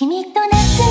君と夏